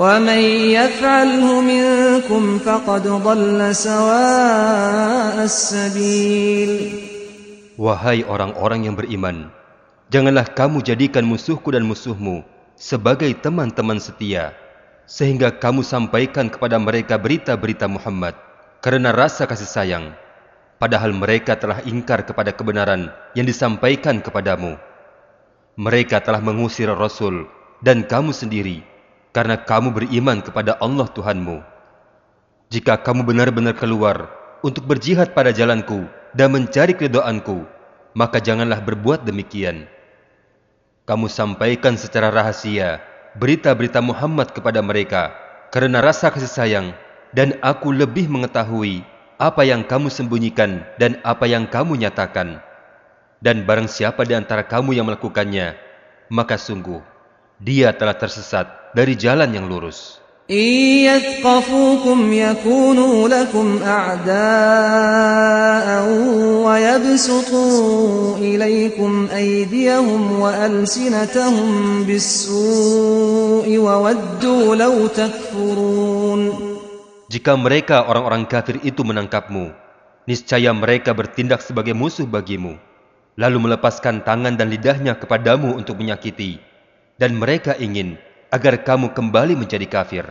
ومن يفعله منكم فقد ضل سواء السبيل Wahai orang-orang yang beriman, janganlah kamu jadikan musuhku dan musuhmu sebagai teman-teman setia, sehingga kamu sampaikan kepada mereka berita-berita Muhammad karena rasa kasih sayang, padahal mereka telah ingkar kepada kebenaran yang disampaikan kepadamu. Mereka telah mengusir Rasul dan kamu sendiri karena kamu beriman kepada Allah Tuhanmu. Jika kamu benar-benar keluar untuk berjihad pada jalanku dan mencari keridhaanku, maka janganlah berbuat demikian. Kamu sampaikan secara rahasia berita-berita Muhammad kepada mereka karena rasa kasih sayang dan aku lebih mengetahui apa yang kamu sembunyikan dan apa yang kamu nyatakan. Dan barang siapa di antara kamu yang melakukannya, maka sungguh dia telah tersesat dari jalan yang lurus. إن يثقفوكم يكونوا لكم أعداء ويبسطوا إليكم أيديهم وألسنتهم بالسوء وودوا لو تكفرون Jika mereka orang-orang kafir itu menangkapmu, niscaya mereka bertindak sebagai musuh bagimu, lalu melepaskan tangan dan lidahnya kepadamu untuk menyakiti, dan mereka ingin agar kamu kembali menjadi kafir.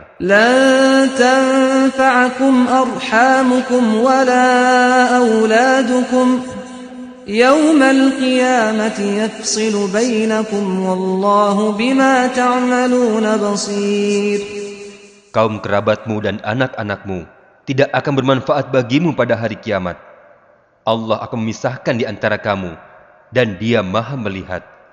Kaum kerabatmu dan anak-anakmu tidak akan bermanfaat bagimu pada hari kiamat. Allah akan memisahkan di antara kamu dan dia maha melihat.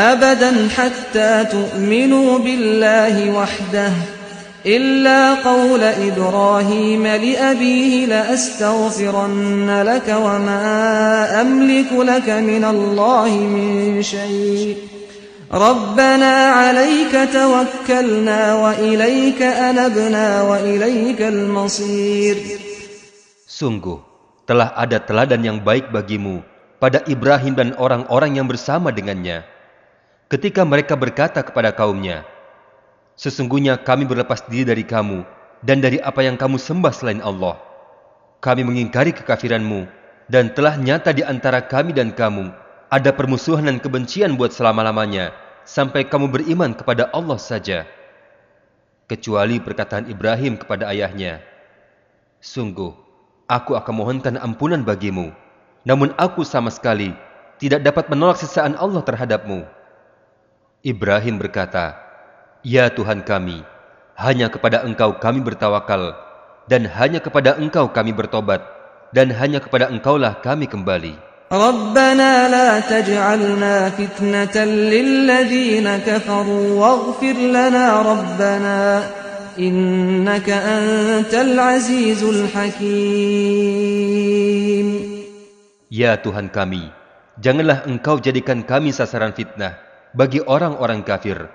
أبدا حتى تؤمنوا بالله وحده إلا قول إبراهيم لأبيه لأستغفرن لك وما أملك لك من الله من شيء ربنا عليك توكلنا وإليك أنبنا وإليك المصير Sungguh, telah ada teladan yang baik bagimu pada Ibrahim dan orang-orang yang bersama dengannya. Ketika mereka berkata kepada kaumnya, Sesungguhnya kami berlepas diri dari kamu dan dari apa yang kamu sembah selain Allah. Kami mengingkari kekafiranmu dan telah nyata di antara kami dan kamu ada permusuhan dan kebencian buat selama-lamanya sampai kamu beriman kepada Allah saja. Kecuali perkataan Ibrahim kepada ayahnya, Sungguh, aku akan mohonkan ampunan bagimu, namun aku sama sekali tidak dapat menolak sisaan Allah terhadapmu. Ibrahim berkata, Ya Tuhan kami, hanya kepada Engkau kami bertawakal, dan hanya kepada Engkau kami bertobat, dan hanya kepada Engkaulah kami kembali. ربنا لا تجعلنا فتنة للذين كفروا واغفر لنا ربنا إنك أنت العزيز الحكيم Ya Tuhan kami, janganlah Engkau jadikan kami sasaran fitnah bagi orang-orang kafir,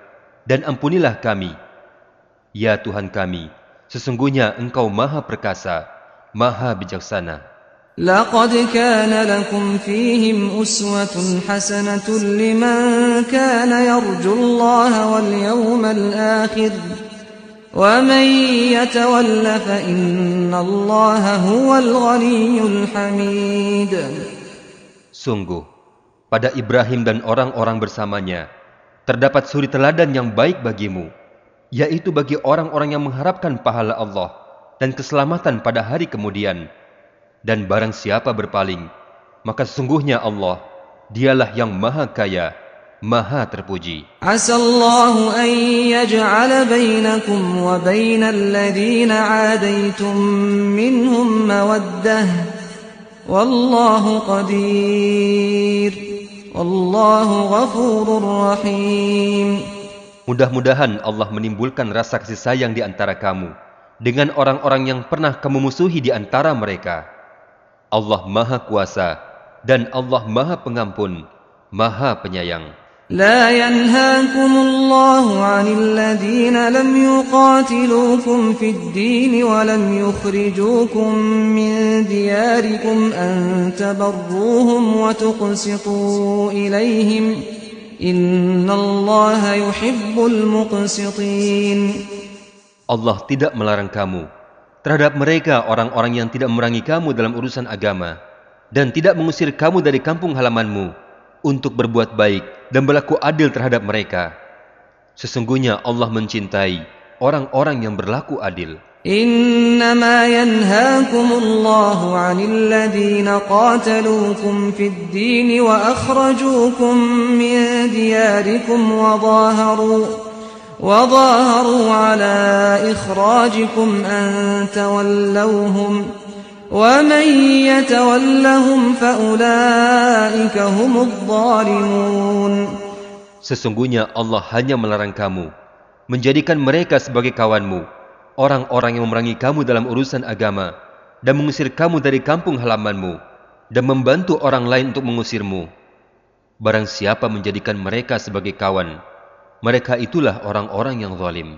dan ampunilah kami. Ya Tuhan kami, sesungguhnya Engkau maha perkasa, Maha Bijaksana. لقد كان لكم فيهم أسوة حسنة لمن كان يرجو الله واليوم الآخر ومن يتول فإن الله هو الغني الحميد Sungguh, pada Ibrahim dan orang-orang bersamanya, terdapat suri teladan yang baik bagimu, yaitu bagi orang-orang yang mengharapkan pahala Allah dan keselamatan pada hari kemudian. Dan barang siapa berpaling, maka sesungguhnya Allah, dialah yang maha kaya, maha terpuji. Asallahu an yaj'ala bainakum wa bainal ladhina adaitum minhum mawaddah. Wallahu qadir. Wallahu ghafurur. Mudah-mudahan Allah menimbulkan rasa kasih sayang di antara kamu dengan orang-orang yang pernah kamu musuhi di antara mereka. Allah Maha Kuasa dan Allah Maha Pengampun, Maha Penyayang. لا ينهاكم الله عن الذين لم يقاتلوكم في الدين ولم يخرجوكم من دياركم أن تبروهم وتقسطوا إليهم إن الله يحب المقسطين Allah tidak melarang kamu terhadap mereka orang-orang yang tidak memerangi kamu dalam urusan agama dan tidak mengusir kamu dari kampung halamanmu untuk berbuat baik dan berlaku adil terhadap mereka. Sesungguhnya Allah mencintai orang-orang yang berlaku adil. إنما ينهاكم الله عن الذين قاتلوكم في الدين وأخرجوكم من دياركم وظاهروا وظاهروا على إخراجكم أن تولوهم ومن يتولهم فأولئك هم الظالمون Sesungguhnya Allah hanya melarang kamu menjadikan mereka sebagai kawanmu, orang-orang yang memerangi kamu dalam urusan agama dan mengusir kamu dari kampung halamanmu dan membantu orang lain untuk mengusirmu. Barang siapa menjadikan mereka sebagai kawan, mereka itulah orang-orang yang zalim.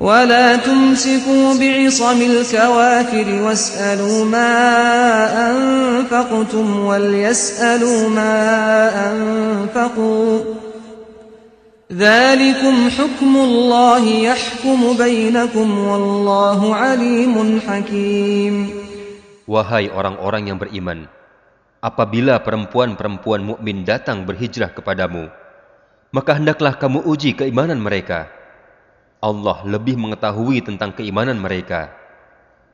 ولا تمسكوا بعصم الكوافر واسألوا ما أنفقتم وليسألوا ما أنفقوا ذلكم حكم الله يحكم بينكم والله عليم حكيم Wahai orang-orang yang beriman, apabila perempuan-perempuan mukmin datang berhijrah kepadamu, maka hendaklah kamu uji keimanan mereka. Allah lebih mengetahui tentang keimanan mereka.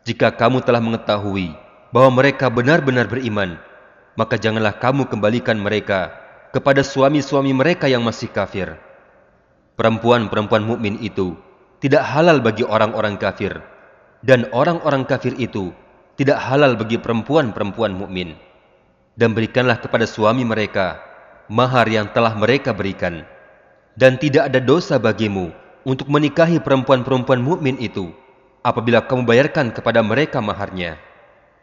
Jika kamu telah mengetahui bahwa mereka benar-benar beriman, maka janganlah kamu kembalikan mereka kepada suami-suami mereka yang masih kafir. Perempuan-perempuan mukmin itu tidak halal bagi orang-orang kafir, dan orang-orang kafir itu tidak halal bagi perempuan-perempuan mukmin. Dan berikanlah kepada suami mereka mahar yang telah mereka berikan, dan tidak ada dosa bagimu untuk menikahi perempuan-perempuan mukmin itu apabila kamu bayarkan kepada mereka maharnya.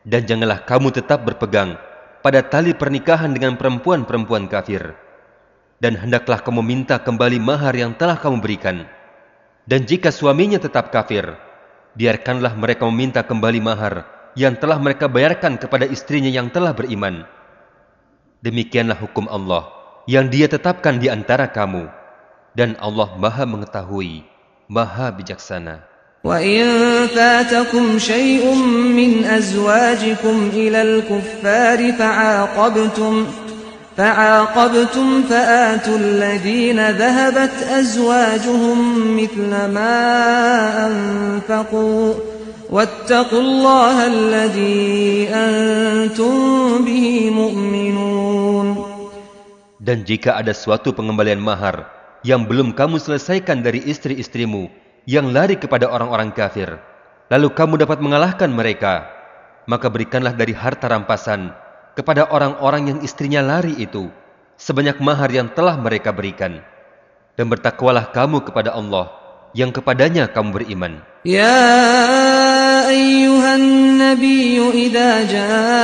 Dan janganlah kamu tetap berpegang pada tali pernikahan dengan perempuan-perempuan kafir. Dan hendaklah kamu minta kembali mahar yang telah kamu berikan. Dan jika suaminya tetap kafir, biarkanlah mereka meminta kembali mahar yang telah mereka bayarkan kepada istrinya yang telah beriman. Demikianlah hukum Allah yang dia tetapkan di antara kamu Dan Allah maha mengetahui, maha bijaksana. وإن فاتكم شيء من أزواجكم إلى الكفار فعاقبتم فعاقبتم فآتوا الذين ذهبت أزواجهم مثل ما أنفقوا واتقوا الله الذي أنتم به مؤمنون Dan jika ada suatu pengembalian mahar yang belum kamu selesaikan dari istri-istrimu yang lari kepada orang-orang kafir. Lalu kamu dapat mengalahkan mereka. Maka berikanlah dari harta rampasan kepada orang-orang yang istrinya lari itu sebanyak mahar yang telah mereka berikan. Dan bertakwalah kamu kepada Allah yang kepadanya kamu beriman. Ya ayyuhan nabiyu idha jaa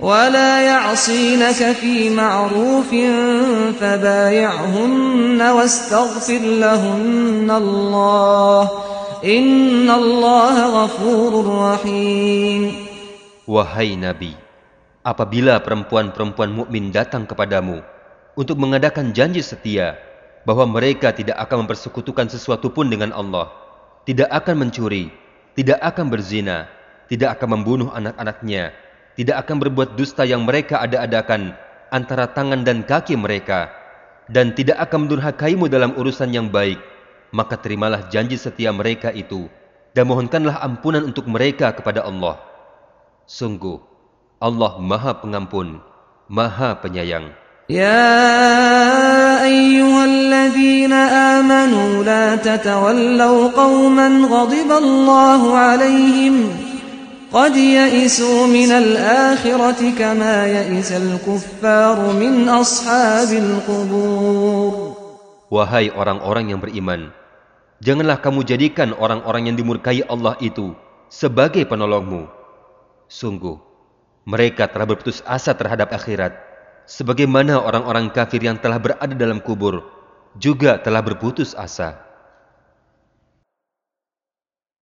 ولا يعصينك في معروف فبايعهن واستغفر لهن الله إن الله غفور رحيم Wahai Nabi, apabila perempuan-perempuan mukmin datang kepadamu untuk mengadakan janji setia bahwa mereka tidak akan mempersekutukan sesuatu pun dengan Allah, tidak akan mencuri, tidak akan berzina, tidak akan membunuh anak-anaknya, tidak akan berbuat dusta yang mereka ada-adakan antara tangan dan kaki mereka, dan tidak akan mendurhakaimu dalam urusan yang baik, maka terimalah janji setia mereka itu, dan mohonkanlah ampunan untuk mereka kepada Allah. Sungguh, Allah Maha Pengampun, Maha Penyayang. يا أيها الذين آمنوا لا تتولوا قوما غضب الله عليهم قد يئسوا من الآخرة كما يئس الكفار من أصحاب القبور Wahai orang-orang yang beriman, janganlah kamu jadikan orang-orang yang dimurkai Allah itu sebagai penolongmu. Sungguh, mereka telah berputus asa terhadap akhirat, sebagaimana orang-orang kafir yang telah berada dalam kubur juga telah berputus asa.